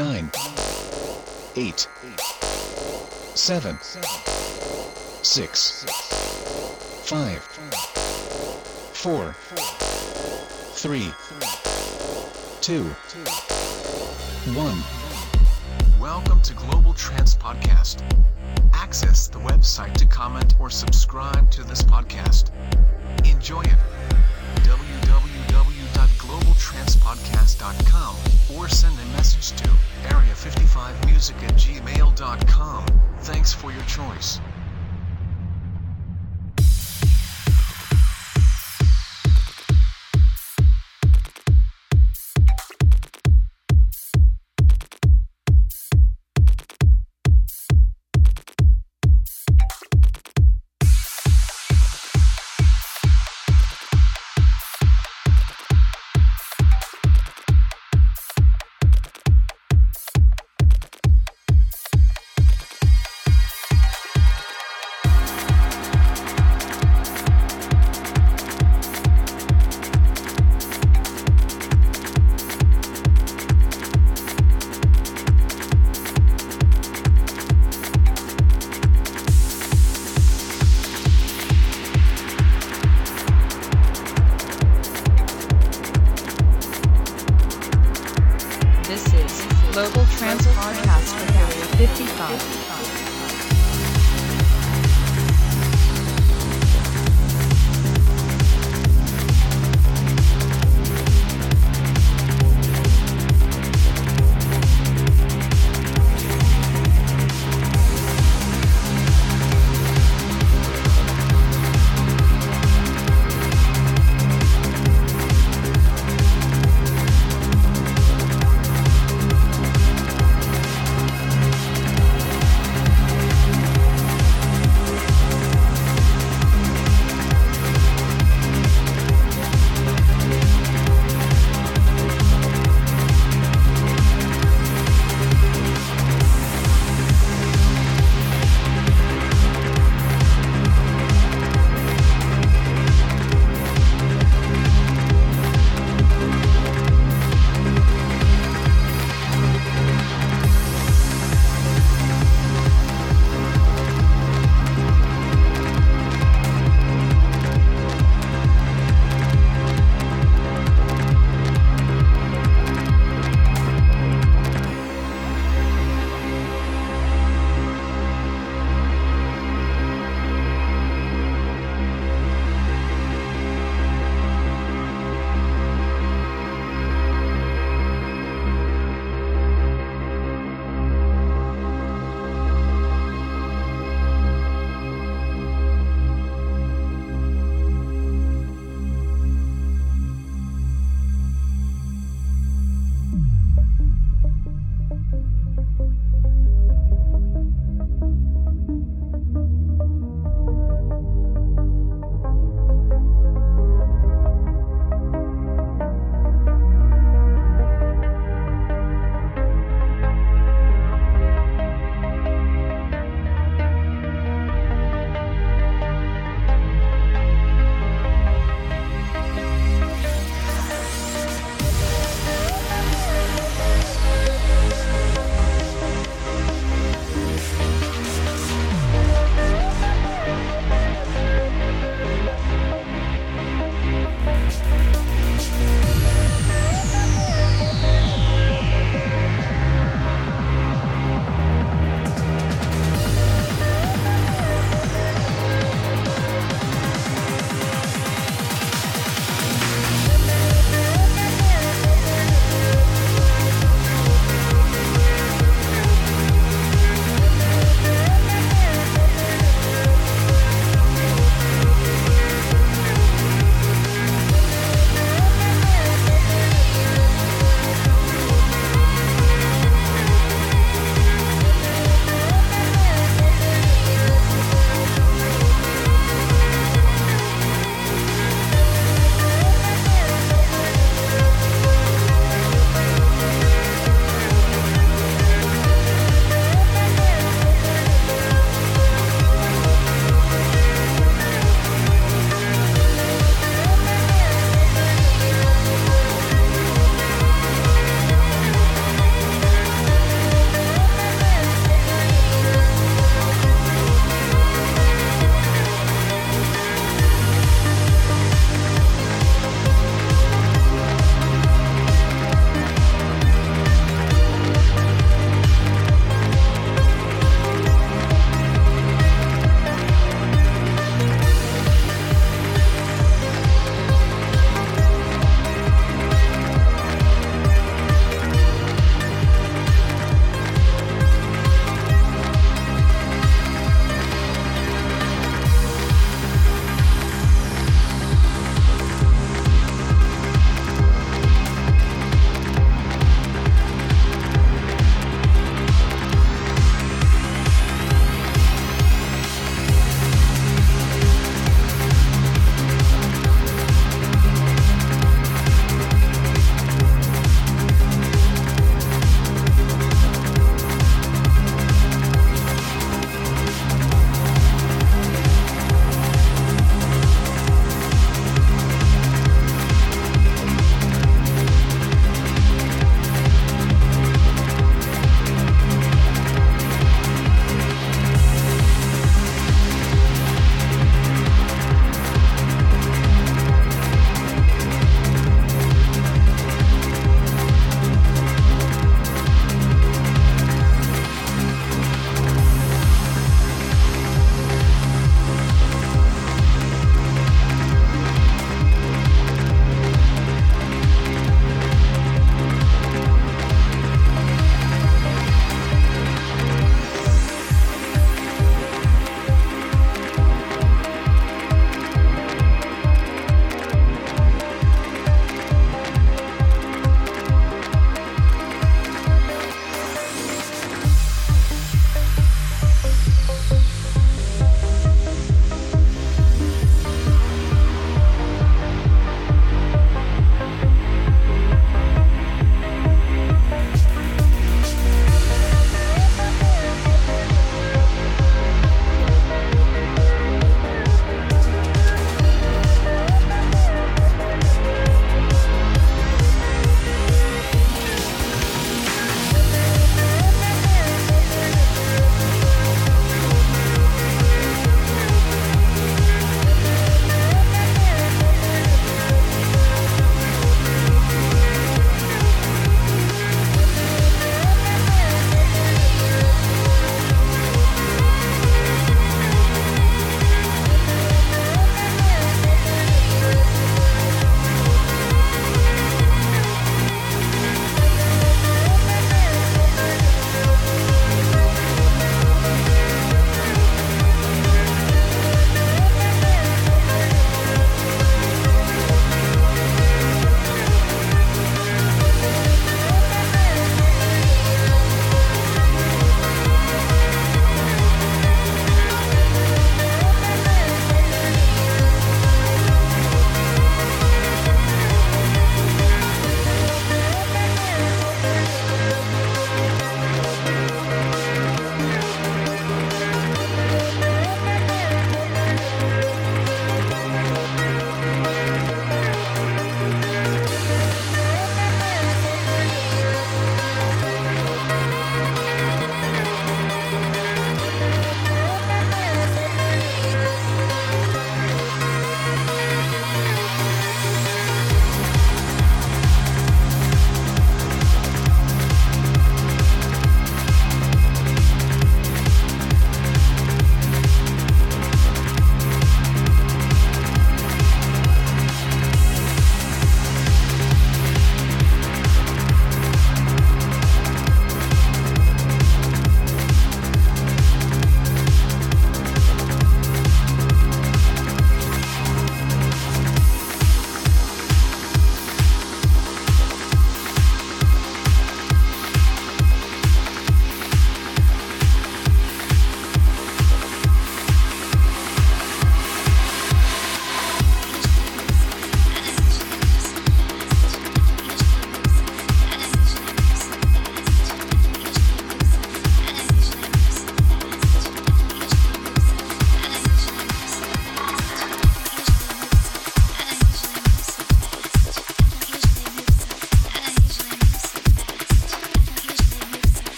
nine, eight, seven, six, five, four, three, two, one. Welcome to Global Trans Podcast. Access the website to comment or subscribe to this podcast. Enjoy it. www.globaltranspodcast.com or send a message to area55music at gmail.com. Thanks for your choice.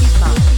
对吧